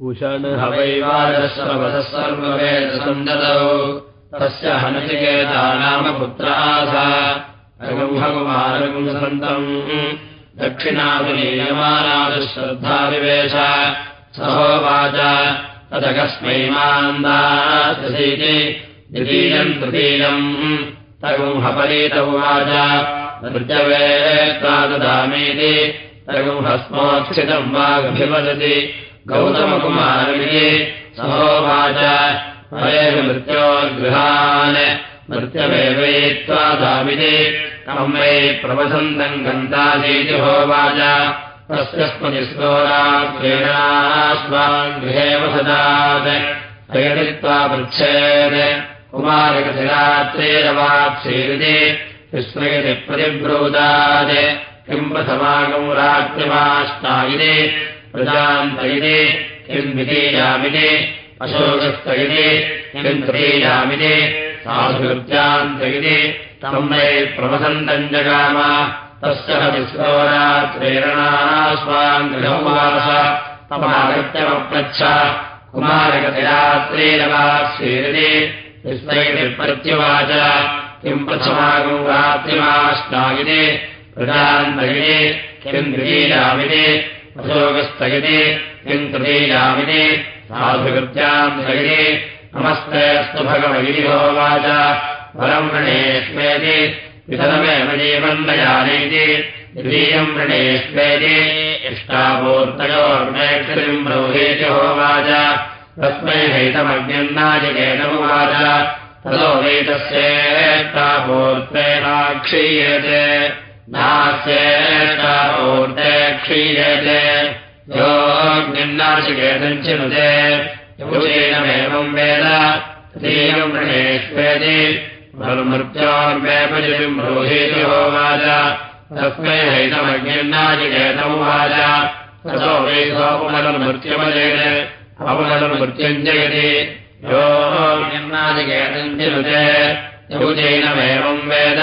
उषणहवैवादश्रवदः सर्ववेदसन्दतौ तस्य हनचिकेता नाम पुत्रासा रघुभगुमारगुसन्तम् दक्षिणाभिलीयमानादुश्रद्धाविवेश सहोवाच। तदकस्मै मान्दासीति द्वितीयम् तृतीयम् तगुंहपरीत उवाच नृत्यवेत्त्वा ददामीति। तगुंहस्मोत्सितम् वागभिवदति गौतमकुमारमिति सहोवाच मृत्योर्गृहान् मृत्यवेवयित्वा दामिति तम् वै प्रवसन्तम् गन्तासीति होवाच तस्य स्मतिस्कोराक्रीणास्मान् गृहे वसदात् प्रयतित्वा पृच्छेत् कुमारकथिरात्रेरवाप्सेरिति विस्मयति प्रतिब्रूदात् किम् प्रथमागम् रात्रिमाष्टायिनि तृतीयामिनि साधुकृत्यान्तयिनि तम् वै प्रवसन्तम् जगाम तमागत्यमप्रच्छ कुमारकथिरात्रेरवाप्सेरिति विस्मयति प्रत्युवाच किम् प्रथमागम् रात्रिमाष्टायिनि प्रजान्तयिनि किम् द्वितीयामिनि अशोकस्थयिनि किम् तृतीयामिनि साधुकृत्यान्तयिनि नमस्ते अस्तु भगवगिरिहोवाच परम् वृणेष्वेति नयानीति द्वितीयम् वृणेष्वेति इष्टापूर्तयोर्मेक्षिम् ब्रूहीति होवाच तस्मै हैतमज्ञन्नायकेनमुवाच ततो वैतस्येष्टापूर्तेनाक्षीयते योगेनमेवम् वेद। मृत्योर्वेपजिम् ब्रूहीति होवाच तस्मै हैतमज्ञन्नाजिकेतमुवाच ततो वैसोपमलमृत्युमजेन अपमलमृत्युम् जयति योऽज्ञन्नाजिकेतम् चिनुते। योगेनमेवम् वेद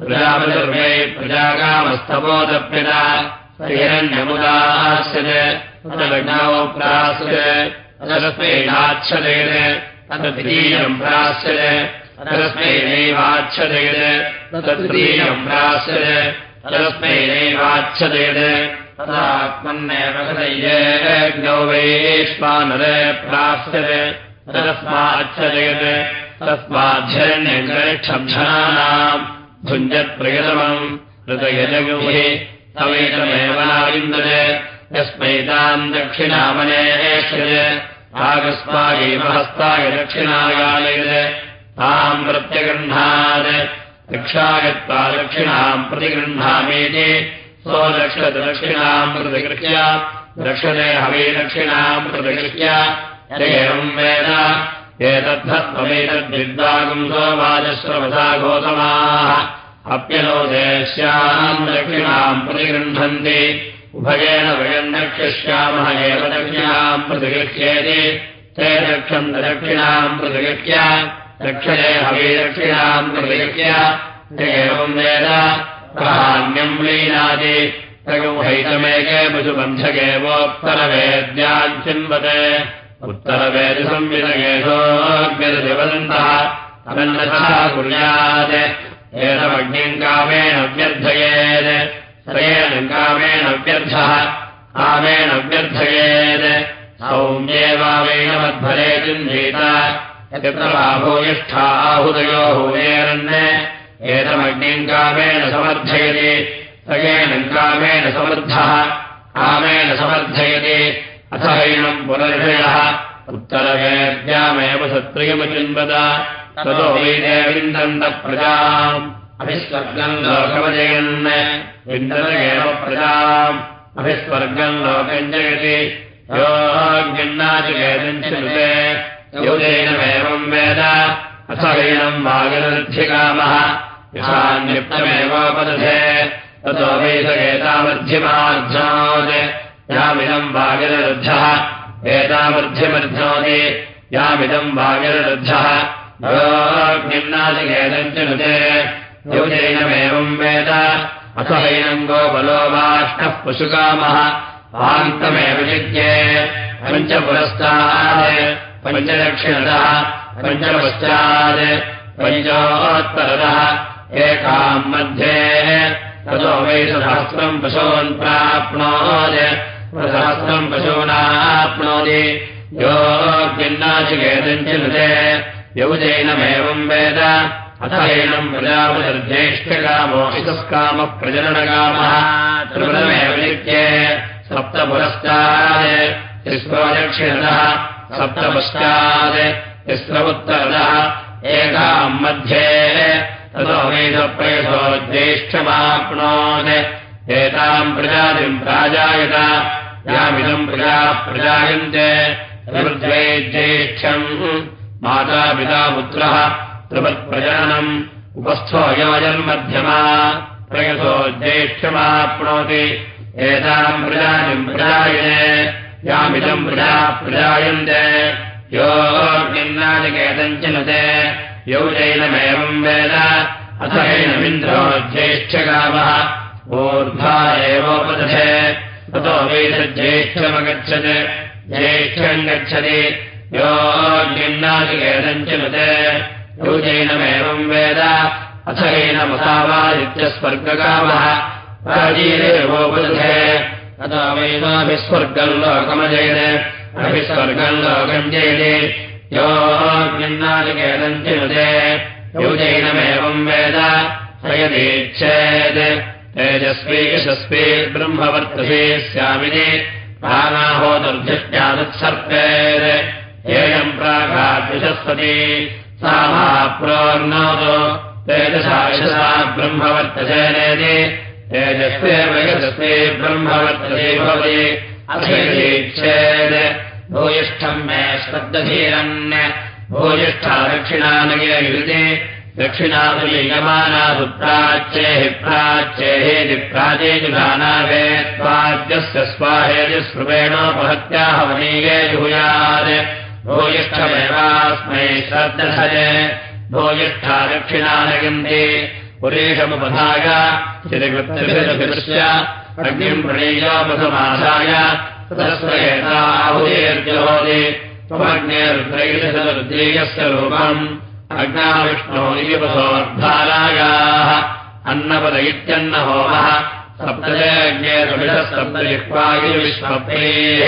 प्रजापतिर्वै तदस्मैनाच्छदेन तद्वितीयम् प्रास्यते तदस्मैनैवाच्छदेन तदतृतीयम् प्रास्यते तदस्मैनैवाच्छदेन तदात्मन्नेव हृदयेऽग्नौ वैश्वानरे प्रास्यते तदस्माच्छदेन तस्माद्धरण्यङ्करिक्षब्धनानाम् भुञ्जत्प्रयतमम् हृदयजगुः तवेतमेव नाविन्दते यस्मै ताम् दक्षिणामनेश्य आगस्मागैव हस्ताय दक्षिणागालयत् ताम् प्रत्यगृह्णात् दक्षागत्वा दक्षिणाम् प्रतिगृह्णामीति स्वदक्षदक्षिणाम् प्रतिगृह्य दक्षते हवे दक्षिणाम् प्रतिगृह्य एवम् वेद एतद्धत्वमेतद्विद्वागम् सोवाजश्रवसा गोतमाः। अप्यलोदेश्याम् दक्षिणाम् प्रतिगृह्णन्ति। उभयेन वयम् दक्षिष्यामः एव दक्षिणाम् प्रतिगृह्येति ते दक्षम् दक्षिणाम् प्रतिगृह्य दक्षिणे हवे दक्षिणाम् प्रतिगृह्य एवम् वेद। प्राण्यम् लीनादि। तगुहैतमेके पशुबन्धकेवोत्तरवेद्यान् चिन्वते उत्तरवेदसंविदगेशोऽग्निर्विवदन्तः अनन्नथा कुर्यात्। एतमग्निम् कामेण व्यर्थयेत्। त्रयेण कामेण व्यर्थः। कामेण व्यर्थयेत्। सौम्येवावेन मध्वरे चिन्धीत यत्र लाभोयिष्ठा आहुदयो हुवेरन् एतमग्निम् कामेण समर्थयति। त्रयेण कामेण समर्थः। कामेण समर्थयति अथ हैनम् पुनर्षयः उत्तरवेद्यामेव सत्रियमचिन्वद ततो वैदे विन्दन्तः प्रजाम्। अभिस्वर्गम् लोकमजयन्। विन्दत एव प्रजाम्। अभिस्वर्गम् लोकम् जयति योऽज्ञन्नाचिकेतम् चिनुते योजेनमेवम् वेद। अथ हैनम् वागनर्ध्यकामः यथान्युक्तमेवोपदधे ततो वैसगेतामध्यमार्ध्नोत् यामिदम् वागिररुद्धः एतामध्यमर्ध्नोति यामिदम् वागिररुद्धः निम्नादिकेतम् च नुते योजैनमेवम् वेद। अथ हैनम् गोपलो वाष्णः पशुकामः। पान्तमेव जिज्ञे पञ्चपुरस्तात्। पञ्चदक्षिणतः। पञ्चपश्चात्। पञ्चोत्तरतः। एकाम् मध्ये। ततो सहस्रम् पशून् प्राप्नोति सहस्रम् पशूनाप्नोति। योग्यन्नाचिकेतम् चिनुते यौजैनमेवम् वेद। अथ एनम् प्रजापतिर्ज्येष्ठकामो इतस्कामः प्रजननकामः त्रिपदमेव नित्ये सप्तपुरस्तात्। तिस्रोदक्षिणतः सप्तपश्चात्। तिस्रवुत्तरतः एकाम् मध्ये। ततो वेदप्रयसो ज्येष्ठमाप्नोत्। एताम् प्रजातिम् प्राजायत यामिदम् प्रजाः प्रजायन्ते ज्येष्ठ्यम् मातापिता पुत्रः त्रिवत्प्रजननम् उपस्थो योजन्मध्यमा प्रयसो ज्येष्ठमाप्नोति एताम् प्रजातिम् प्रजायने यामिदम् प्रजाः प्रजायन्ते। योगिन्नादिकेतम् चिनुते यौजैनमेवम् वेद। अथ हैनमिन्द्रो ज्येष्ठकामः ऊर्ध्वा एवोपदधे ततो वेदज्येष्ठमगच्छत्। ज्येष्ठम् गच्छति। योग्यन्नादिकेतम् चिनुते यौजैनमेवम् वेद। अथ हैनमसावादित्यस्वर्गकामः प्राचीरेवोपदधे। ततो वैमाभिस्वर्गम् लोकमजयत् अभिस्वर्गम् लोकम् जयते योग्यन्नादिकेतम् चिनुते यौजैनमेवम् वेद। स यदीच्छेत् तेजस्वी यशस्वी ब्रह्मवर्तसे स्यामिनि प्राणाहोदर्धिष्यादुत्सर्पेत् येयम् प्रागाद्विशस्पति सा महाप्रोर्नोतु तेजसा यशसा ब्रह्मवर्तसेनेति तेजस्वेव यशस्वी ब्रह्मवर्तसे भवति अथेच्छेत् भूयिष्ठम् मे श्रद्धधीरन् भूयिष्ठा दक्षिणानगे प्राच्येहेति प्राचेजुधानावे स्वाद्यस्य स्वाहेजुस्रुवेणोपहत्याः वनीये जुहुयात् भूयिष्ठमेवास्मै श्रद्धधये भूयिष्ठा दक्षिणानगन्ति पुरेशमुपधाय चिरकृत्यभिदृश्य अग्निम् प्रणीयोपसमाधाय तदस्वयेताहुतीर्जहोति त्वमग्नेरुद्रैशतरुद्रीयस्य रूपम् अग्नाविष्णो निपसोर्धारायाः अन्नपद इत्यन्न होमः सप्तजयज्ञेरविषः सप्तजिह्वायुविश्वप्रेः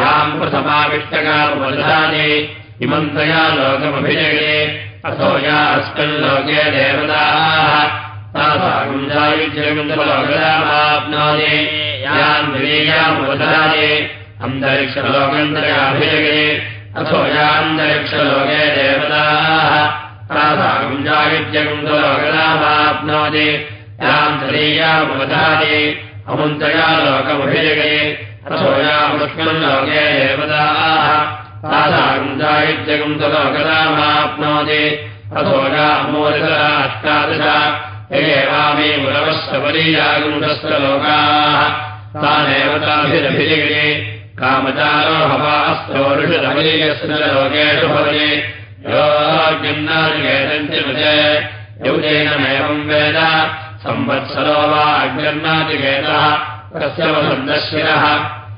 याम् प्रथमाविष्टकामुपधाने इमन्तया लोकमभिजये। असो या अस्मिन् लोके देवताः याम् द्वितीयामुपधाने अन्तरिक्षलोकन्तयाभिजये अथो यान्तरिक्षलोके देवताः तासाकुञ्जायुज्यगुन्दलोकदामाप्नोति याम् तदीयामुपधाने अमुन्तया लोकमभिजये अथो यामुष्मन् लोके देवताः। तासाकुञ्जायुज्यगुन्दलोकदामाप्नोति अथो यामूलितरा अष्टादश एवामे मुरवश्चपरीयागुन्दस्य लोकाः तानेव कामचारो लोकेषु भवति योग्यन्नादिकेतञ्चिनुजे यौजेनमेवम् वेद। संवत्सरो वा अग्निर्नादिकेतः वसन्दशिरः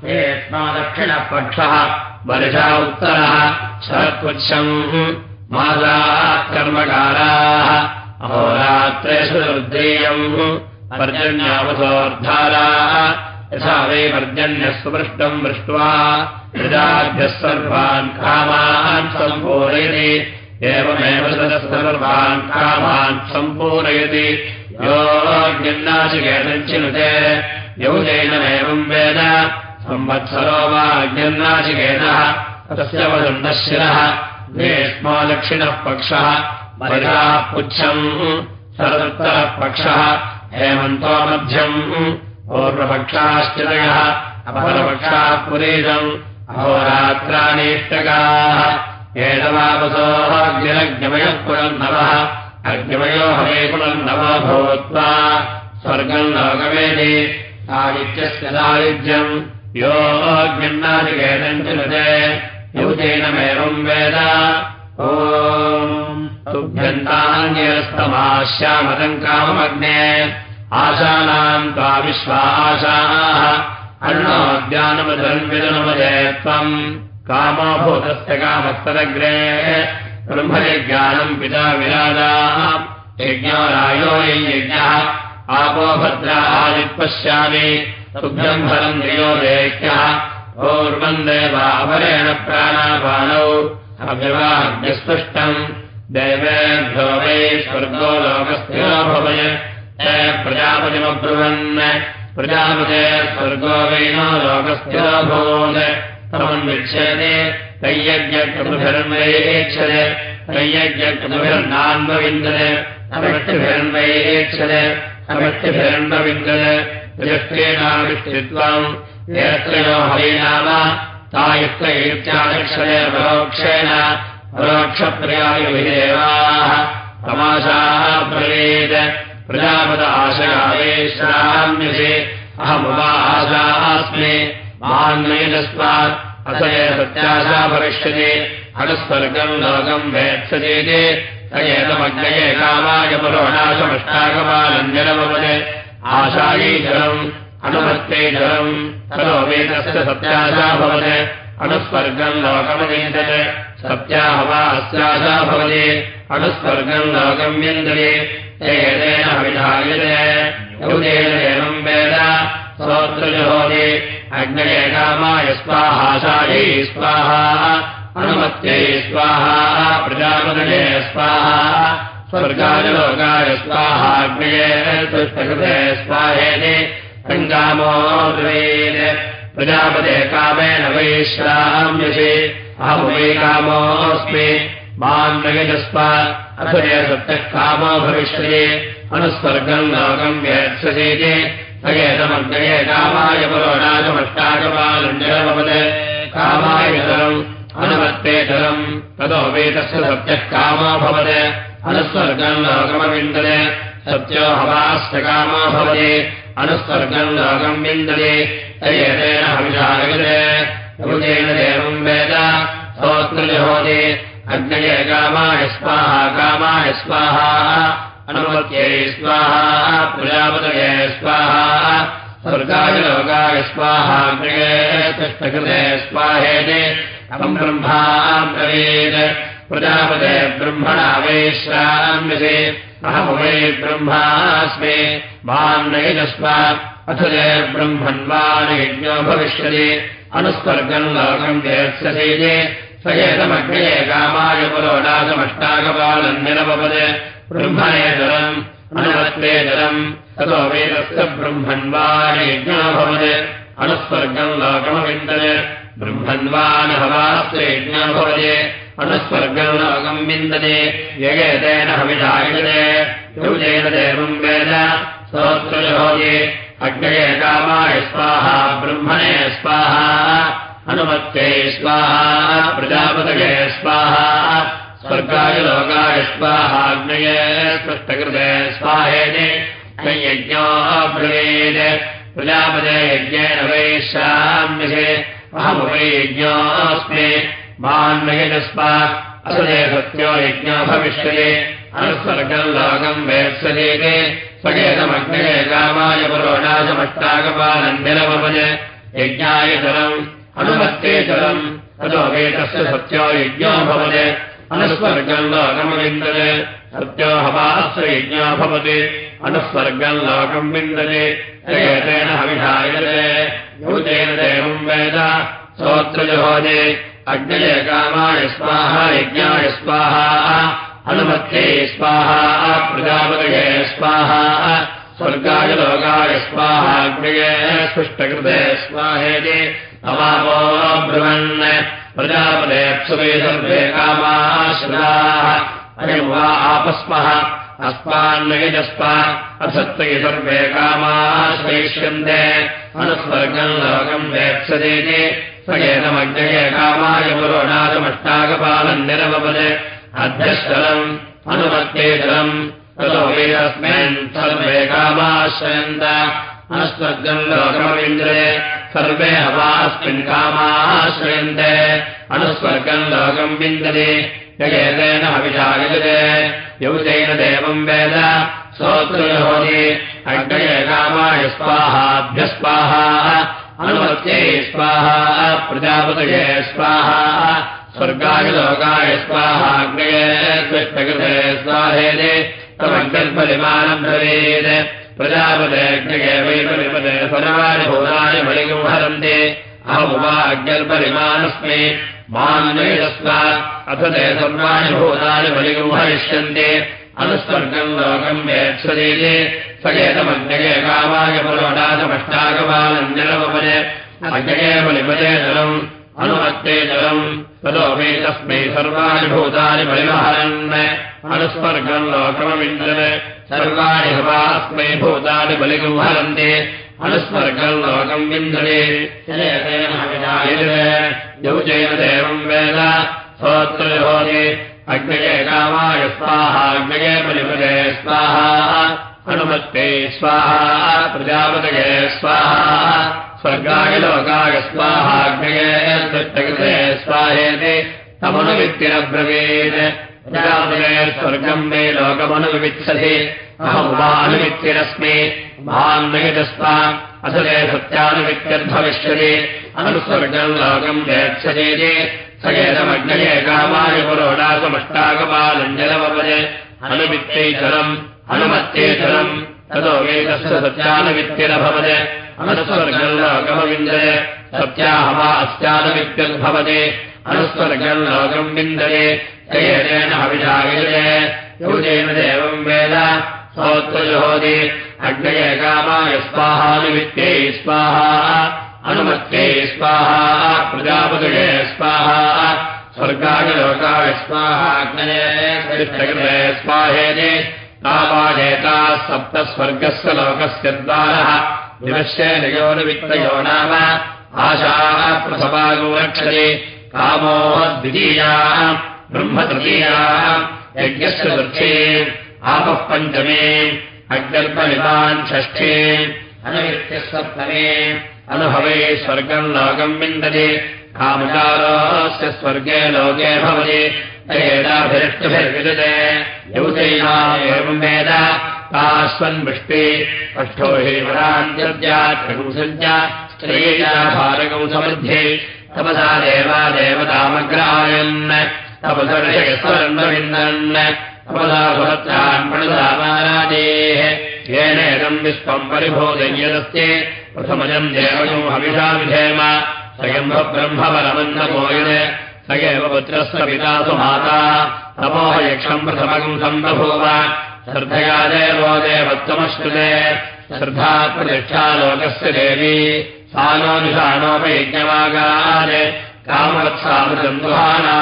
हेष्मा दक्षिणः पक्षः वर्षा उत्तरः। शरत्पुच्छम्। कर्मकाराः अहोरात्रेषु रुद्रीयम् पर्जन्यावसोर्धाराः यथा वै पर्जन्यः सुपृष्टम् दृष्ट्वा प्रजाभ्यः सर्वान् कामान् सम्पूरयति एवमेव सर्वान् कामान् सम्पूरयति। योऽग्निन्नाचिकेतञ्चिनुते यौजैनमेवम् वेद संवत्सरो वा अग्निन्नाचिकेतः तस्य वदन्तः शिरः ग्रीष्मो दक्षिणः पक्षः वर्षाः पुच्छम् हेमन्तो मध्यम् पूर्वपक्षाश्चितयः अपरपक्षाः पुरीशम् अहोरात्राणीष्टकाः। एतवापसोः अग्निरग्निमयः पुनर्नवः अग्निमयो हवे पुनर्नवो भूत्वा स्वर्गम् लोकमेति साहित्यस्य सायुज्यम्। यो अग्निन्नादिकेतम् चिनुते युतेनमेवम् वेद। ॐ। तुभ्यन्तान्यस्तमाश्यामतम् काममग्ने आशानाम् त्वा विश्वाशाः अरुणोद्यानमधन्विदनुमदे त्वम्। कामोभूतस्य कामस्तदग्रे। ब्रह्मयज्ञानम् पिता विराजाः। यज्ञो रायो यज्ञः। आपो भद्रा फलम् द्रियो देह्यः। पूर्वम् देवापरेण प्राणापानौ। अभिवाग्निस्पृष्टम् देवेभ्यो वै स्वर्गो प्रजापतिमब्रुवन्। प्रजापते स्वर्गो वैनो लोकस्थोभूत् तमन्विच्छेदे तय्यज्ञकृतुभिर्वैक्षते तय्यज्ञकृतुभिर्नान्वविन्दते अवष्टिभिर्वैक्षते अवष्टिभिर्नविन्दते। यष्टेनाविष्टित्वम् यत्रयो हरिनाम तायुक्तैत्यादक्षरे परोक्षेण परोक्षप्रियायुभिदेवाः तमाशाः ब्रवीत् प्रजापद आशयावेश्राम्यसे अहमुपा आशास्मि महान्वैनस्मात् असये सत्याशा भविष्यति। अनुस्वर्गम् लोकम् वेत्सतीति। तयेतमग्नये कामाय पुरोणाशमष्टाकपालञ्जलमवने आशायीजलम् अनुमत्तेजलम् ततो वेदस्य सत्याशा भवति। अनुस्वर्गम् लोकमविन्दते सत्याह वा भवति अनुस्वर्गम् लोकम् विन्दते एतेन एवम् वेद। स्तोत्रजहोति अग्नये कामाय स्वाहाशायै स्वाहा। अनुमत्यै स्वाहा प्रजापदये स्वाहा। स्वर्गाय लोकाय स्वाहाग्नये तुष्टकृते स्वाहेति। सङ्गामो द्वेन प्रजापते कामेन वैश्राम्यसि अहं वै कामोऽस्मि। माम् नयजस्व अथ सत्यः कामो भविष्यति। अनुस्वर्गम् लोकम् व्यत्ससीति सगेतमग्नये कामाय पुरोणाचमष्टाकपालञ्जलमपद कामायतरम् अनुमत्तेतरम् ततो वेतस्य सत्यः कामो भवत्। अनुस्वर्गम् लोकमविन्दते सत्यो हवास्य कामो भवति। अनुस्वर्गम् लोकम् हविषागते युतेन देवम् वेद। स्तोत्रजहोति अग्नये कामाय स्वाहा कामाय स्वाहा अनुमत्यै स्वाहा प्रजापतये स्वाहा। स्वर्गाय लोकाय स्वाहाग्नये तिष्ठकृते स्वाहेति। अहम् ब्रह्मा ब्रवीत् प्रजापते ब्रह्मणा वैश्राम्यसे अहमवै ब्रह्मास्मि। माम् नैजस्व अथ ते ब्रह्मन्वानिज्ञो भविष्यति। अनुस्वर्गम् लोकम् वेत्स्यसीति स एतमग्नये कामाय पुरोडासमष्टाकपालन्यनपद ब्रह्मणे जलम् अनुमत्ते जलम् ततो वेदस्य ब्रह्मन्वानिज्ञो भवत् अनुस्वर्गम् लोकमविन्दते। ब्रह्मन्वानहवास्य यज्ञो भवति अनुस्वर्गम् लोकम् विन्दते। यगेतेन हविषायते युजेन देवम् वेद स्तोत्रजहोति अग्नये कामाय स्वाहा ब्रह्मणे स्वाहा। अनुमत्यै स्वाहा प्रजापतये स्वाहा। स्वर्गाय लोकाय स्वाहाग्नये स्पष्टकृते स्वाहेति। यज्ञो ब्रवीत्। प्रजापते यज्ञेन वैश्राम्यसे अहमुपयज्ञोऽस्मि मान्मयजस्व असदे सत्यो यज्ञो भविष्यति। अनुस्वर्गम् लोकम् वेत्सलीति स्वगेतमग्नये कामाय पुरोणाचमष्टाकपालन्निरमपज यज्ञाय जलम् अनुमत्ते जलम् ततो वेदस्य सत्यो यज्ञो भवति। अनुस्वर्गम् लोकमविन्दते। सत्यो हवास्य यज्ञो भवति। अनुस्वर्गम् लोकम् विन्दते। एतेन हविषायते। यूतेन देवम् वेद। स्तोत्रजहोदे अग्नये कामाय स्वाहा यज्ञाय स्वाहा अनुमत्ये स्वाहा प्रजापतये स्वाहा स्वर्गाय लोकाय स्वाहाग्नये स्पृष्टकृते स्वाहेति अवापो ब्रुवन् प्रजापतेप्सुवे सर्वे कामाश्राः अयम् वा आपस्मः अस्मान्नयजस्व असत्त्वयि सर्वे कामाश्रयिष्यन्ते अनुस्वर्गम् लोकम् वेत्सदेति स्वयेनमग्नये कामाय पुरोणादमष्टाकपालम् निरमपद अध्यश्चलम् अनुमत्ते जलम्। ततो वेदस्मिन् सर्वे कामाश्रयन्त। अनुस्वर्गम् लोकमविन्द्रे सर्वे हवास्मिन् कामाश्रयन्ते। अनुस्वर्गम् लोकम् विन्दते यगेतेन हविषायजते यौतेन देवम् वेद स्तोत्रजहोति अग्नये कामाय स्वाहाभ्यस्वाहा अनुमत्यै स्वाहा प्रजापतये स्वाहा स्वर्गाय लोकाय स्वाहाग्नये वै परिपदे सर्वाणि भूतानि बलिगम् हरन्ति अहमुवा अग्निर्परिमाणस्मि मान्यस्मात् अथ सर्वाणि भूतानि बलिगम् हरिष्यन्ति अनुस्वर्गम् लोकम् वेत्सदीति सकेतमग्नये कामाय पुरोडासमष्टाकमानञ्जलमपदे अग्नये बलिपदे जलम् अनुमत्ते जलम्। ततो मे तस्मै सर्वाणि भूतानि बलिमहरन्। अनुस्वर्गम् लोकमविन्दन्। सर्वाणि हवास्मै भूतानि बलिगम् हरन्ति अनुस्वर्गम् लोकम् विन्दने। यौचैन देवम् वेद। सोत्रयोगे अग्नये कामाय स्वाहा अग्नये बलिपदे स्वाहा अनुमत्ते स्वाहा प्रजापतये स्वाहा स्वर्गाय लोकाय स्वाहाग्नये दृष्टकृते स्वाहेति तमनुवित्तिरब्रवीत्। प्रजापतये स्वर्गम् मे लोकमनुवित्सति अहमुवानुवित्तिरस्मि महान्नयितस्मा अथ ते सत्यानुवित्यर्भविष्यति अनुस्वर्गम् लोकम् वेत्सतीति स कामाय पुरोडासमष्टाकपालञ्जलमपदे अनुवित्तैचरम् अनुमत्यैचरम् ततो वेदस्य सत्यानुवित्तिरभवत् अनुस्वर्गम् लोकमविन्दय सत्याहवा अस्यानुवित्युद्भवते अनुस्वर्गम् लोकम् विन्दये तेन हविषागिरे। युजेन देवम् वेद सोत्रजुहोदि अग्नये कामाय स्वाहानुवित्यै स्वाहा अनुमत्यै स्वाहा प्रजापतये स्वाहा स्वर्गाय लोकाय स्वाहा अग्नये स्वाहेति तावादेताः सप्तस्वर्गस्य लोकस्य द्वारः विवश्य नयोनुवित्तयो नाम आशाः प्रसभागो रक्षते कामो द्वितीयाः ब्रह्मतृतीयाः यज्ञस्य वृक्षे आपः पञ्चमे अग्निर्पलितान् षष्ठे अनुवित्यः सप्तमे अनुभवे स्वर्गम् लोकम् विन्दते। कामकारोस्य स्वर्गे लोके भवति। एताभिरष्टभिर्विदते यौतैना एवम् वेद। कास्वन्वृष्टे अष्टो हि वरान्त्यद्यात्रिपुंसञ्च स्त्रीया भारकौ तपसा देवा देवतामग्रायन्। तपसर्षयस्वर्णविन्दन् तपसा सुभद्रान् प्रणदामारादेः येनेदम् विश्वम् परिभोजयदस्ते प्रथमजम् देवयो हविषा विधेम। स्वयम्भब्रह्मवरमन्नमोयने स एव पुत्रस्य पिता सु माता तमोहयक्षम् प्रथमकम् सम्बभूव श्रद्धया देवो देवत्वमश्नुते। श्रद्धा प्रतिष्ठा लोकस्य देवी। सा नो निशानोपयज्ञमागान् कामवत्सामृतम् दुहाना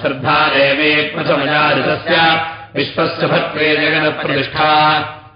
श्रद्धा देवी प्रथमजातस्य विश्वस्य भत्रे जगदप्रतिष्ठा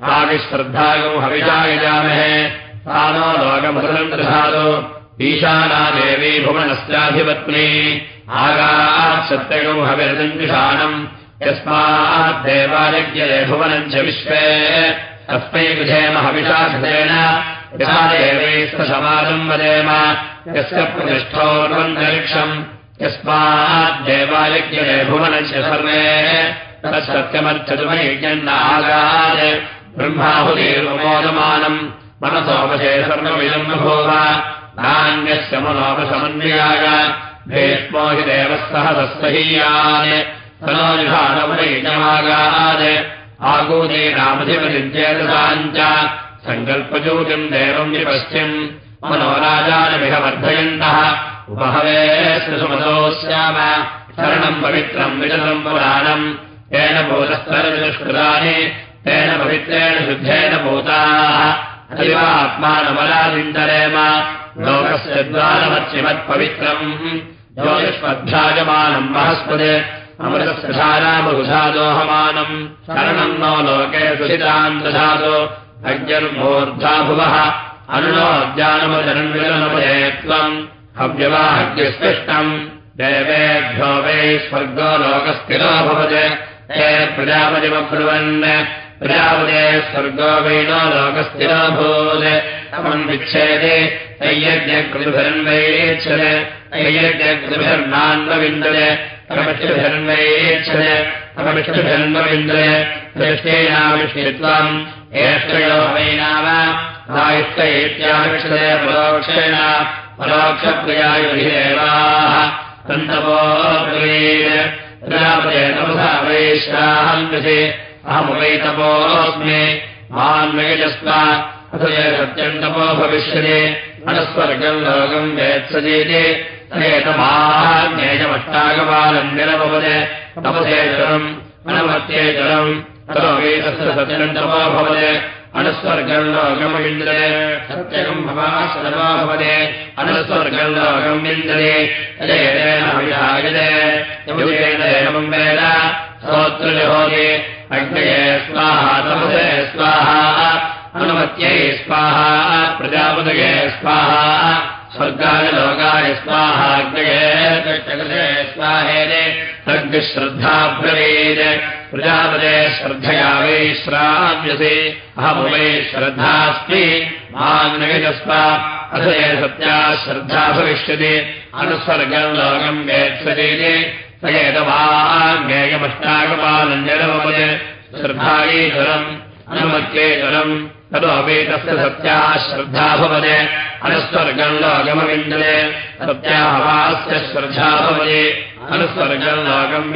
आविश्रद्धागम् हविषा यजामहे सा नो लोकमृतम् दधातु ईशाना देवी भुवनस्याधिपत्नी। आगात् सत्यगम् हविर्दञ्जुषाणम् यस्माद्देवायज्ञये भुवनम् च विश्वे। तस्मै विधेम हविषाधेन यथा देवैस्तसमादम् वदेम। यस्य प्रतिष्ठोर्वन्तरिक्षम् यस्माद्देवायज्ञये भुवनम् च सर्वे। तत्सत्यमर्थतुमयज्ञन्नागात् ब्रह्माहुतिर्मोदमानम् मनसोपशे सर्वमिदम् भूव नान्यस्य मनोपसमन्वयाय भीष्मो हि देवः सह तस्सहीयान् तनोनिषाणमुनयज्ञमागात् आगूते नामधिपतिञ्चेतसाम् च। सङ्कल्पजूतिम् देवम् विपश्चिम्। मनोराजानमिह वर्धयन्तः सुमतोस्याम शरणम् पवित्रम् विजलम् पुराणम्। तेन भूतस्तरनिष्कृतानि तेन पवित्रेण शुद्धेन भूताः। अदिवात्मानमलादिन्दरेम लोकस्य द्वारमर्चिमत्पवित्रम् ज्योतिष्मध्यायमानम् महस्पदे अमृतस्य धारामहुधादोहमानम् शरणम् नो लोके सुहिताम् दधातु। अज्ञर्मूर्धा भुवः। अनुनोद्यानमजन्विलनपदे त्वम्। हव्यवाहव्यस्पृष्टम् देवेभ्यो वै स्वर्गो लोकस्थिरो भवत्। ते प्रजापतिमब्रुवन् प्रजापते स्वर्गो वैनो लोकस्थिरोऽभूत् तमन्विच्छेदे तय्यज्ञकृतिभिरन्वैच्छते तय्यज्ञकृतिभिर्नान्वविन्दते तमष्टिभिरन्वैच्छते तमष्टिभिरन्वविन्दते। दृष्टेनाविष्टित्वम् एष्टयो वै नाम। इत्याविक्षते परोक्षेण। प्रजापते तपसा वैश्राहन्विषे अहमुपैतपोऽस्मि। मान्वयजस्व अथ ये सत्यम् तपो भविष्यति। अनस्वर्गम् लोकम् सत्यम् तपो भवते अणुस्वर्गम् लोकमविन्दते सत्यकम् भवा सर्वा भवते। अणुस्वर्गम् लोकम् विन्दते। एवम् वेद। श्रोत्रजहोदे अग्नये स्वाहा तपसे स्वाहा अनुमत्यै स्वाहा प्रजापतये स्वाहा स्वर्गाय लोकाय स्वाहाग्नये स्वाहेने सर्गश्रद्धा ब्रवीत् प्रजापते श्रद्धया वै श्राव्यसे अहमुवै श्रद्धास्मि माग्नयजस्व अथ सत्या श्रद्धा भविष्यति अनुस्वर्गम् लोकम् वेत्सते स एतवाज्ञेयमष्टाकपालञ्जलमपदे श्रद्धायीश्वरम् अनुमत्येश्वरम् ततो वेतस्य सत्या श्रद्धा भवते अनुस्वर्गम् लोकमविन्दते। सत्याहवास्य श्रद्धा भवति अनुस्वर्गम् लोकम्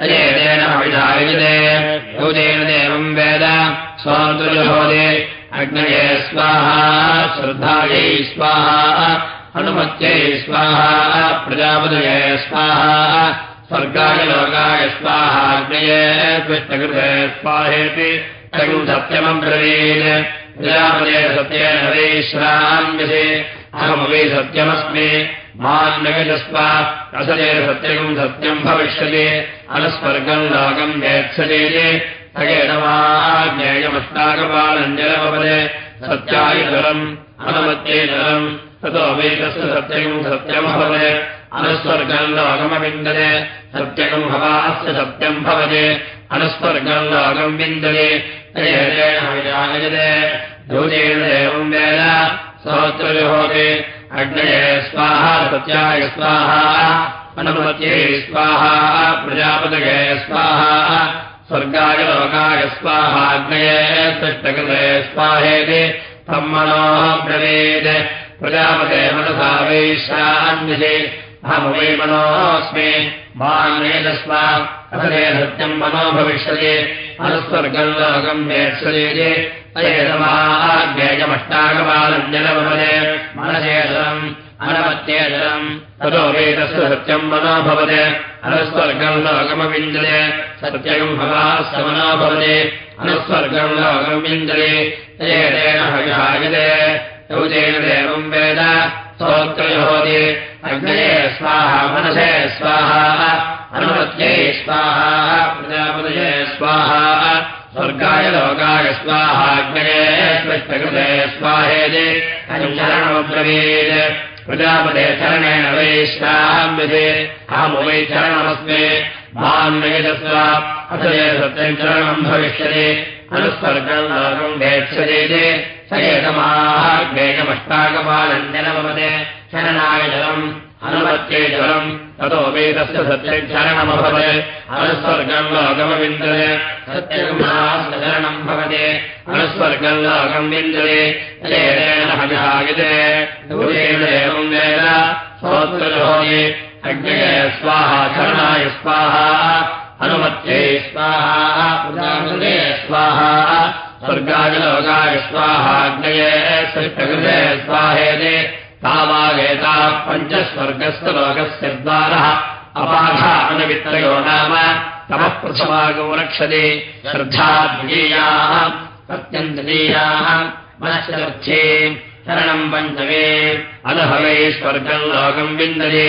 अजेतेन विधायते योजेन देवम् वेद। स्वान्तुर्यभवते अग्नये स्वाहा। श्रद्धायै स्वाहा अनुमत्यै स्वाहा प्रजापतये स्वाहा स्वर्गाय लोकाय कृष्णकृते स्वाहेति तम् सत्यमम् ब्रवीत् प्रजापते सत्येन वैश्राम्यसे अहमपि सत्यमस्मि। मान्नगजस्व असते सत्यम् सत्यम् भविष्यति। अनुस्वर्गम् लोकम् वेत्सते सगेणमाज्ञेयमष्टाकपालञ्जलमपदे सत्यायितरम् अनुमत्येतरम् ततो वेदस्य सत्यम् सत्यम् भवते। अनुस्वर्गम् लोकमविन्दते। सत्यकम् भवास्य सत्यम् भवते। अनुस्वर्गम् लोकम् विन्दते। योजेन एवम् अग्नये स्वाहा सत्याय स्वाहा। स्वाहा प्रजापतये स्वाहा। स्वर्गाय लोकाय स्वाहा। अग्नये सृष्टकृते स्वाहेति। ब्रह्मणोः ब्रवीत् प्रजापते मनसा वैश्रान्विषे अहमवै मनोऽस्मि। मान्वेदस्व अथले सत्यम् मनो भविष्यति। अनुस्वर्गम् लोकम् वेत्सते अयेतमाज्ञेयमष्टाकपालञ्जलभवते मनसेतरम् अनमत्येतरम् ततो वेदस्य सत्यम् मनो भवते। अनुस्वर्गम् लोकमविन्दते सत्यम् भवास्य मनो भवते। अनुस्वर्गम् लोकम् विन्दते एतेन हविहायते यौतेन देवम् वेद स्तोत्रयोति अग्नये स्वाहा मनसे स्वाहा अनुमत्यै स्वाहा प्रजापतये स्वाहा स्वर्गाय लोकाय स्वाहाग्नये स्पष्टकृते स्वाहेति। शरणमब्रवीत् प्रजापते चरणेन वैश्वाम्यते अहमुवै चरणमस्मि मान्वेदस्व अथ ये सत्यम् चरणम् भविष्यति अनुस्वर्गम् लोकम् स एतमाहाग्नेयमष्टाकपालञ्जनमपदे शरणाय जलम् अनुमत्ये जलम् ततो वेदस्य सत्यचरणमभवत् अनुस्वर्गम् लोकमविन्दते। सत्यगम्भाशरणम् भवते। अनुस्वर्गम् लोकम् सोत्रजोये अग्नये स्वाहा शरणाय स्वाहा अनुमत्यै स्वाहा स्वाहा स्वर्गाय लोकाय स्वाहाग्नये सृष्टकृते स्वाहेते तावागेताः पञ्चस्वर्गस्य लोकस्य द्वारः अपाघा अनवित्रयो नाम तमः प्रथमागो रक्षते श्रद्धा द्वितीयाः सत्यन्तनीयाः मनश्चर्थे शरणम् पञ्चमे अनहवै स्वर्गम् लोकम् विन्दते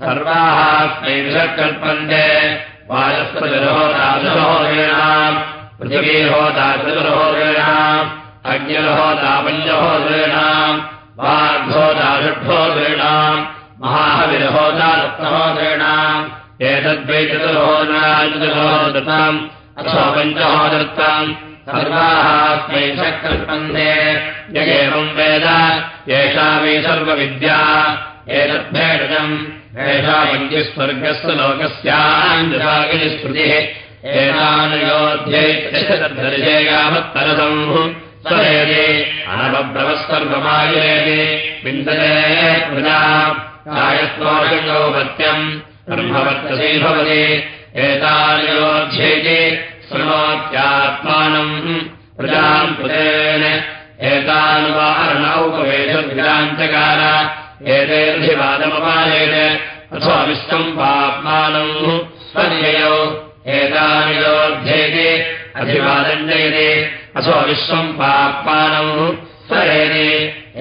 सर्वाः अग्निर्होता पञ्चहोदॄणाम् वाग्भोता षड्भोदॄणाम् महाहविर्होता सप्तहोदॄणाम् एतद्वै चतुर्होदृताम् अथवा पञ्चहोदृत्ताम् सर्वाः अस्मै शक्तिस्पन्दे यगेवम् वेद वै सर्वविद्या एतद्भेषजम् एषा वञ्जिस्वर्गस्य लोकस्याञ्जसागिनि स्मृतिः एतानुयोध्ये विन्दते प्रजा। कायस्त्वाशङ्गौपत्यम् ब्रह्मवर्तसे भवति। एतानुयोध्येति शृणोत्यात्मानम्। प्रजाम् कृतेन एतानुवारणौपवेशविराञ्चकार एतेर्भिवादमपायेत अथवा विश्वम् पाप्मानम् स्वर्ययौ एतानि योध्येति अभिवादम् जयते अथवा विश्वम् पाप्मानम् स्वरेति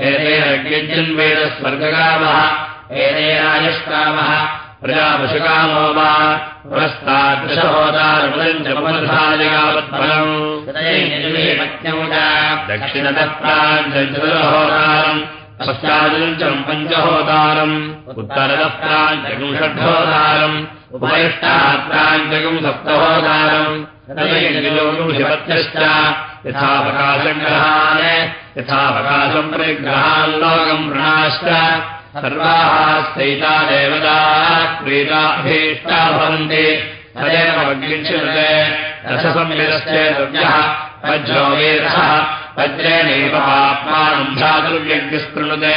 एतेरग्निजन्वेदस्वर्गकामः एतेरायुष्कामः प्रजापशुकामो वा पुरस्तादृशहोदारमुदञ्चमधालिकावत्फलम् दक्षिणतः प्राञ्चतुरहोदारम् पश्चादञ्चम् पञ्चहोदारम्। उत्तरतः प्राञ्चकम् षड्होदारम् उपरिष्टात् प्राञ्चकम् सप्तहोदारम् यथावकाशग्रहान् यथावकाशम् परिग्रहान् लोकम् प्रणाश्च सर्वाः स्थैता देवता क्रीडाभीष्टा भवन्ति। तदेव वग्निच्यते रससंविदश्चेतव्यः वज्रो वीरः वज्रेणैव आत्मानम् धातुर्यज्ञस्पृणुते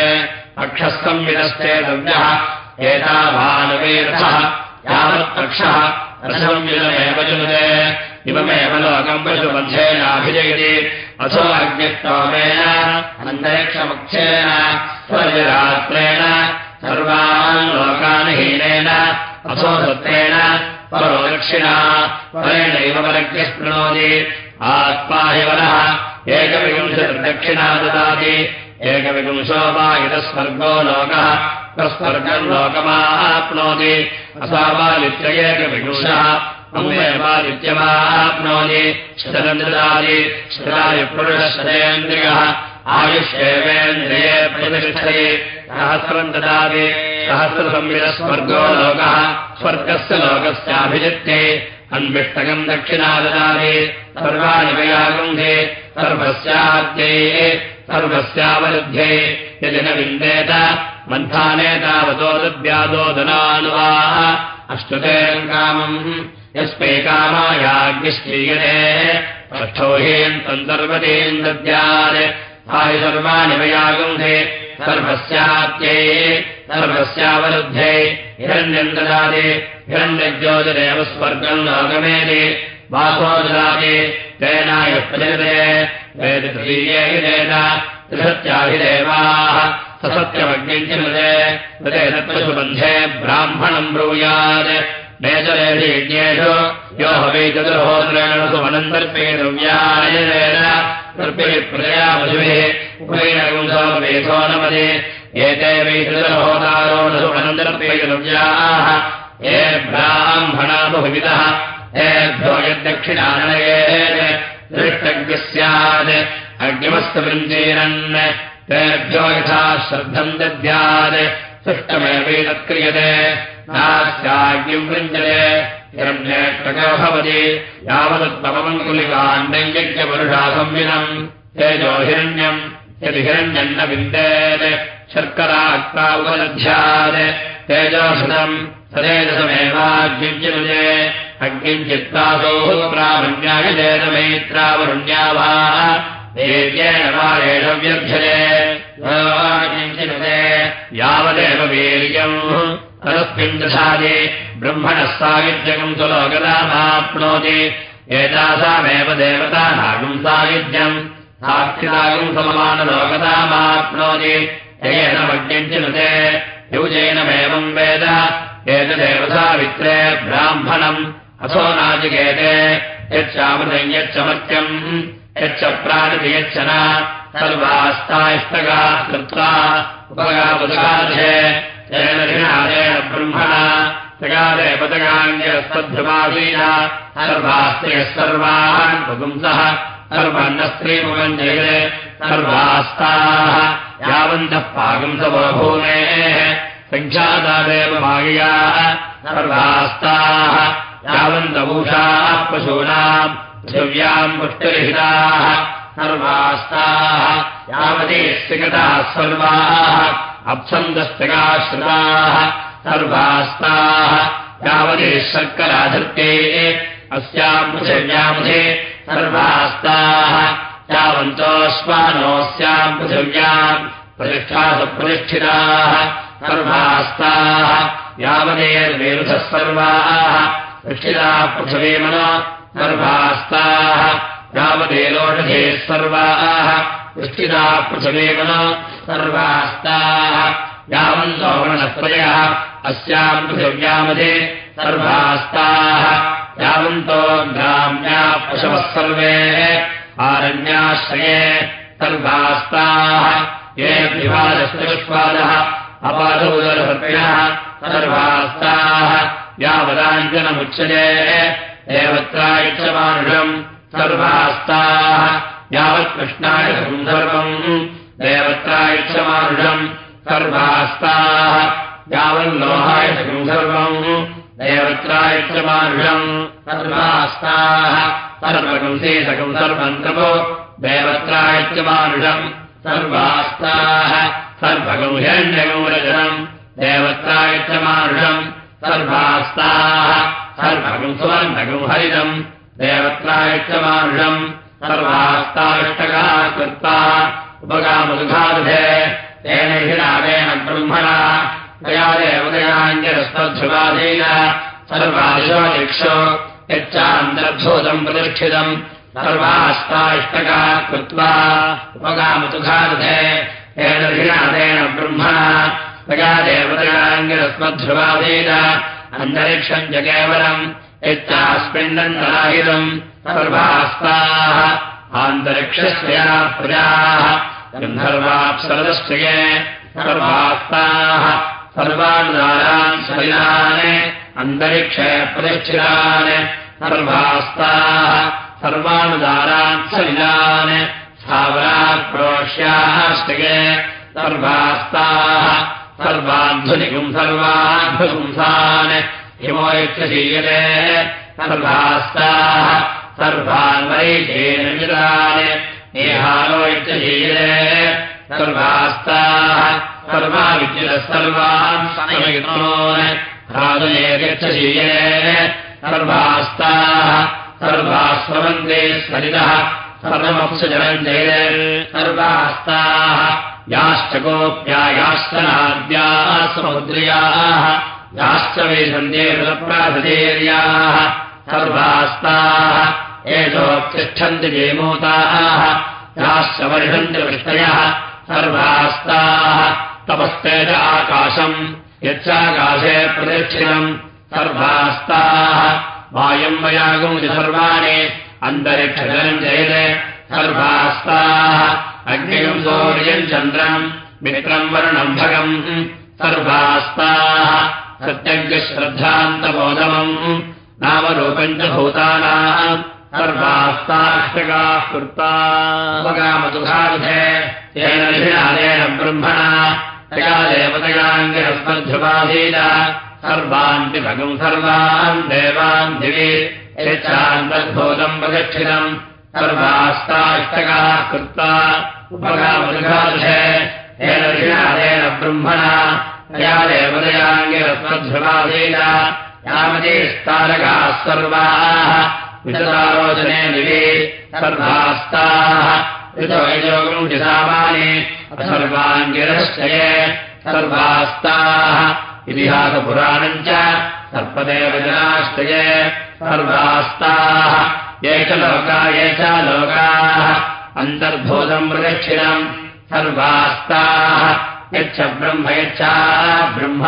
अक्षः संविदश्चेतव्यः एतावानवीरः यावत्पक्षः रसंविदमेव जुनुते इममेव लोकम् पशुबन्धेनाभिजयति अथो अग्निस्तोमेन अन्तरिक्षमुख्येन स्वरात्रेण सर्वान् लोकान् हीनेन अथो सत्रेण परो दक्षिणा परेणैव परज्ञस्पृणोति आत्मा हि वरः एकविंशतिर्दक्षिणा ददाति। एकविपुंशो वा इतः स्वर्गो लोकः तस्वर्गम् लोकमाप्नोति। असावालित्ययेकविपुंशः अम्बेवादित्यमाप्नोति शतम् ददाति शतायुपुरुषशतेन्द्रियः आयुष्येवेन्द्रिये प्रतिष्ठते। सहस्रम् ददाति। सहस्रसंविदस्वर्गो लोकः। स्वर्गस्य लोकस्याभिजित्ते अन्विष्टकम् दक्षिणा ददाति। सर्वाणि वयागुन्धे सर्वस्याद्यै। सर्वस्यावरुध्ये यदि न विन्देत मन्थाने तावतो दद्यादोदनानुवाः अष्टुतेऽङ्कामम् यस्मै कामायाग्निश्चीयते पष्ठो हीयन्तम् सर्वतीम् दद्यात् हाय सर्वाणि वयागुन्धे सर्वस्यात्यै सर्वस्यावरुद्धे हिरण्यम् ददाति हिरण्यज्योतिरेव स्वर्गम् लोकमेति वासो ददाति प्रजते वेदतृतीयेन त्रिसत्याभिदेवाः ससत्यमज्ञञ्चिमते तदेतत्पशुबन्धे ब्राह्मणम् ब्रूयात् नेचरेषु यो हवै चतुर्होद्रेण सुमनन्तर्पेतव्यायेन तर्पे उपैनगुंसोपवेशो नमते एते वै चतुर्होदारो न सुमनन्तर्पेतव्याः ये ब्राह्मणा बहुविधः। एभ्यो यद्दक्षिणानयेन दृष्टज्ञः स्यात् अग्निमस्तु वृञ्जीरन् तेभ्यो यथा श्रद्धम् दद्यात्। सृष्टमेवैतत्क्रियते नास्याज्ञम् वृञ्जते हिरण्येष्टको भवति यावदत्पवमङ्कुलिकाण्डयज्ञपुरुषा संविनम् तेजो हिरण्यम् यदि हिरण्यम् न विन्देत् शर्कराक्ता उपलध्यात्। तेजोषदम् सदेजसमेवाग्निञ्जिनुजे अग्निञ्चित्तासोः प्रामण्यायजेन मैत्रावरुण्यावाः देव्येन वा एष व्यर्थ्यते यावदेव वीर्यम् तदस्मिन् दशादि ब्रह्मणः सायुज्यकम् सुलोकदामाप्नोति एतासामेव देवतानागम् सायुज्यम्। साक्षितागम् सममानलोकदामाप्नोति येन वज्ञञ्चिनुते युजेनमेवम् वेद। एतदेव सावित्रे ब्राह्मणम्। अथो नाजिकेते। यच्चामृतम् यच्चमर्त्यम्। यच्च प्राणति यच्च न सर्वास्ताष्टगा कृत्वा उपगापदगाधे तेन ऋणादेन ब्रह्मणा सगादे पदगाङ्ग्यस्तद्ध्रुवासीन सर्वास्त्रयः सर्वान् पुगुंसः सर्वान्नस्त्रीमुपञ्जयते सर्वास्ताः, यावन्तः तव भूमेः सङ्ख्यातादेव भाग्याः सर्वास्ताः, यावन्तभूषाः पशूनाम् अप्सन्दस्तिकाश्रिताः सर्वास्ताः। यावती शर्कराधृत्ये अस्याम् पृथिव्यामुधे सर्वास्ताः। यावन्तोऽस्मानोऽस्याम् पृथिव्याम् प्रतिष्ठासुप्रतिष्ठिताः सर्वास्ताः यावदेर्विरुधः सर्वाः। प्रतिष्ठिताः पृथिवीमनो सर्वास्ताः। यावदेलोषधेः सर्वाः। प्रतिष्ठिताः पृथिवीमनो सर्वास्ताः। यावन्तो वनस्पतयः अस्याम् पृथिव्यामधे सर्वास्ताः। यावन्तो ग्राम्या पशवः सर्वे। आरण्याश्रये सर्वास्ताः। ये विवादश्चुष्पादः अपादोदरसर्पिणः सर्वास्ताः। यावदाञ्जनमुच्यते। देवत्रायुक्षमानुषम् सर्वास्ताः। यावत्कृष्णाय सर्वम् देवत्रायुक्षमानुषम् सर्वास्ताः यावल्लोहाय सर्वम् देवत्रायुक्षमानुषम् सर्वास्ताः सर्वकंसेसकम् सर्वम् तपो देवत्रायुक्षमानुषम् सर्वास्ताः। सर्वगौह्यण्यगौरजनम् देवत्रायुक्षमानुषम् सर्वास्ताः। सर्वगम् सुवर्णगम् हरितम् देवत्रायुक्षमानुषम् सर्वास्ताष्टकाः कृत्वा हिरादेन ब्रह्मणा। दया देवदयाञ्जरस्वध्रुवादेन सर्वादिशो दिक्षो यच्चान्तर्भूतम् प्रतिष्ठितम्। सर्वास्ताष्टका कृत्वा उपगामतुघादुधे तेन हिरादेन ब्रह्मणा। दया देवदयाञ्जरस्वध्रुवादेन अन्तरिक्षम् च केवलम्। यच्चास्मिन्नन्तराहितम्। सर्वास्ताः आन्तरिक्षस्य प्रजाः गन्धर्वाप्सरदश्चये सर्वास्ताः सर्वानुदारान् शरीरान् अन्तरिक्षे प्रतिष्ठितान् सर्वास्ताः सर्वानुदारान् शरीरान् स्थावराक्रोश्याश्चये सर्वास्ताः सर्वाध्वनिकम् सर्वाध्वपुंसान् हिमो यच्छीयते सर्वास्ताः सर्वान् वैशेनमितान् एहानो यच्छीयते सर्वास्ताः सर्वा विद्युतः सर्वान् समयितोन् राजये गच्छीयते सर्वास्ताः सर्वास्वन्दे सरितः सर्वमप्सजनम् जयते सर्वास्ताः याश्च गोप्या याश्च नाद्याः समुद्र्याः याश्च वेदन्देवप्राधेर्याः सर्वास्ताः एषोत्तिष्ठन्ति जेमूताः याश्च वर्षन्ति वृष्टयः सर्वास्ताः तपस्तेज आकाशम् यच्चाकाशे प्रतिष्ठितम् सर्वास्ताः। वायम् वयागुमुति सर्वाणि अन्तरिक्षजनम् जयते सर्वास्ताः। अग्नियम् सौर्यम् चन्द्रम् मित्रम् वर्णम् भगम् सर्वास्ताः। सत्यज्ञश्रद्धान्तबोधमम् नामरूपम् च भूतानाम् सर्वास्ताष्टकाः कृतामतुघारुधे तेन निधिनादेन ब्रह्मणा तया देवतयाङ्गिरस्मध्रुवाधीन सर्वान्ति भगम् सर्वान् देवान् दिवि यच्छान्तद्भूतम् प्रतिष्ठितम् सर्वास्ताष्टकाः कृत्वा उपगामतुघारुधे तेन निधिनादेन ब्रह्मणा तया देवतयाङ्गिरस्मध्रुवाधीन यावतीस्तारकाः सर्वाः विततारोचने दिवे सर्वास्ताः। ऋतवैजोगुंशिसामानि सर्वाङ्गिरश्चये सर्वास्ताः। इतिहासपुराणम् च सर्पदेवजनाश्चये सर्वास्ताः। ये च लोका ये च लोकाः। अन्तर्भूतम् प्रतिष्ठितम् सर्वास्ताः। यच्छ ब्रह्म यच्छा ब्रह्म।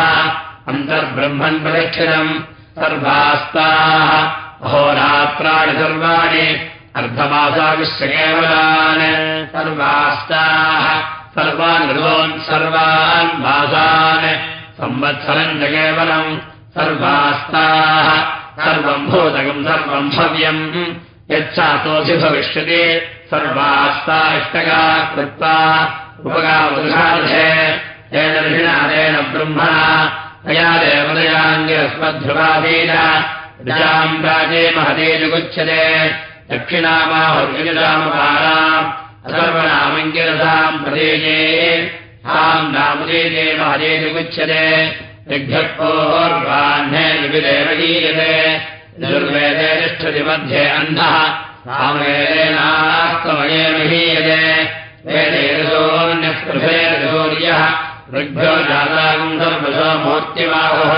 अन्तर्ब्रह्मन् प्रतिष्ठितम् सर्वास्ताः अहोरात्राणि सर्वाणि अर्धमासाविश्च केवलान् सर्वास्ताः सर्वान् ऋतोन् सर्वान् मासान् संवत्सरम् च केवलम् सर्वास्ताः सर्वम् भूतकम् सर्वम् भव्यम् यच्छातोऽसि भविष्यति सर्वास्ता इष्टगा कृत्वा उपगावदुषादे तेन ऋषिणादेन ब्रह्मणा तया देवदयाङ्गिरस्मध्रुवादीन ऋजाम् दक्षिणामाहुर्युजामपाराम् सर्वनामङ्गिरसाम् प्रदेये ताम् नामदेजे महते जुगुच्छते। ऋग्भ्योर्वाह्ने युगिदेव गीयते दुर्वेदे तिष्ठति मध्ये अन्धः सामवेदेनास्तमयेन हीयते वेदेरसोऽन्यस्पृभेरसोर्यः ऋग्भ्यो जातागम् सर्वशो मूर्तिमाहुः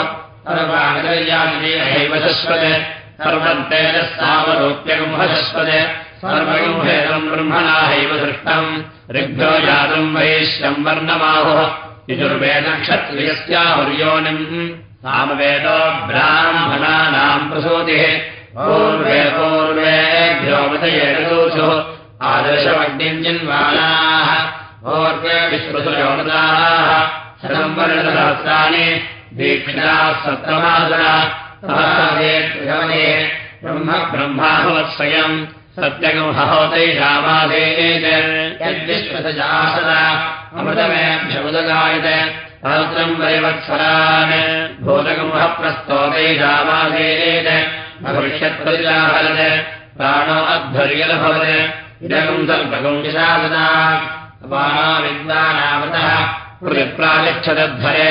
सर्वाणैव शश्वते। सर्वन्तेजस्तावरोप्यगम् हशस्वते सर्वगुम्भेदम् ब्रह्मणाहैव सृष्टम्। ऋग्भ्यो जातम् वैश्यम् वर्णमाहुः। यजुर्वेदक्षत्रियस्याहुर्योनिम् सामवेदो ब्राह्मणानाम् प्रसूतिः। पूर्वे आदर्शमग्निम् जिन्वानाः। पूर्वे विश्वसुयोगदाः शतम्बरसहस्राणि दीक्षिणाः सप्तमासने ब्रह्म ब्रह्माभवत्स्वयम् सत्यगंहहोतैषामासेत् यद्विश्वसजासदा अमृतमेभ्यमुदगायत सहस्रम् वैवत्सरान् भूतगंहः प्रस्तोतैषामासेत् भविष्यत्प्रतिलाहरत् प्राणो विशासदा विद्वानामृतः प्रतिप्रागच्छदध्वरे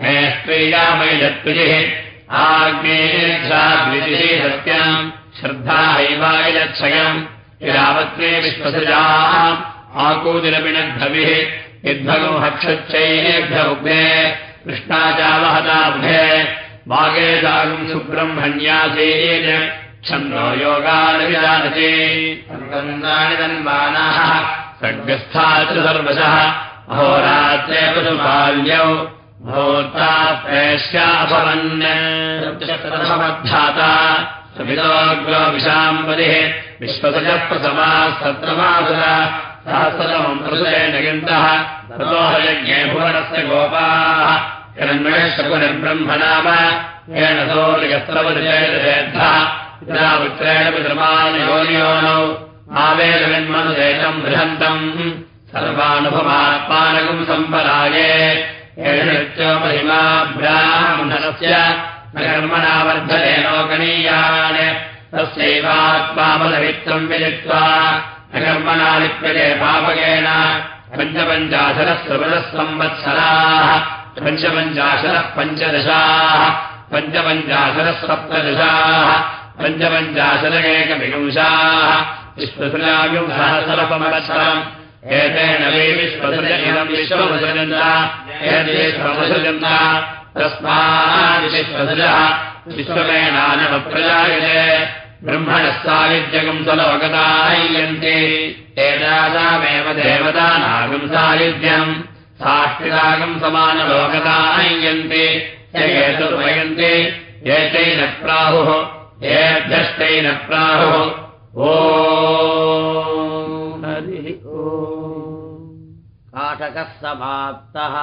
मे स्त्रीयामयत्विजिः आग्नेयक्षाद्विजिः सत्याम्। श्रद्धा हैवायच्छयम् यावत्त्वे विश्वसजाः आकूदिरपिणद्भविः यद्भगो हक्षच्चैभ्यमुग्ने कृष्णाचावहताभ्ये वागे दागुम् सुब्रह्मण्यासेन छन्दो योगानविदानसे सर्वन्दानि तन्मानाः भूता प्रेष्याभवन् समद्धाता सुमितोग्रो विशाम्बदिः विश्वसजः प्रसमाः सत्रमासुर सहस्रतमम् प्रसुरेण गन्तः ततोहयज्ञे भुवनस्य गोपाः हिरण्यशकुनिर्ब्रह्मनाम येन सौर्यस्त्रवदिषेधः पिता पुत्रेण पितृमान् योनियोनौ आवेदविन्मनुदेशम् बृहन्तम् सर्वानुभवात्मानकम् सम्पराये नित्यो महिमा ब्राह्मणस्य न कर्मणा वर्धते लोकनीयान्। तस्यैवात्मामलवित्तम् विदित्वा न कर्मणा लिप्यते पापकेन। पञ्चपञ्चाशरः संवत्सराः। पञ्चपञ्चाशरः पञ्चदशाः। पञ्चपञ्चाशरः सप्तदशाः पञ्चपञ्चाशरकेकविंशाः विश्वसुरायुसहस्रपंवत्सरम् एतेन वै विश्वसृज इदम् विश्वमसृजन्त एतेष्वमसृजन्त तस्मात् विश्वसृजः विश्वमेनानवप्रजायते ब्रह्मणः सायुज्यगम् सलोकदायन्ते एतासामेव देवतानागम् सायुज्यम् साष्टिरागम् समानलोकदायन्ते एतुर्वयन्ते एतैन प्राहुः एभ्यष्टैन प्राहुः। ओ काटकः समाप्तः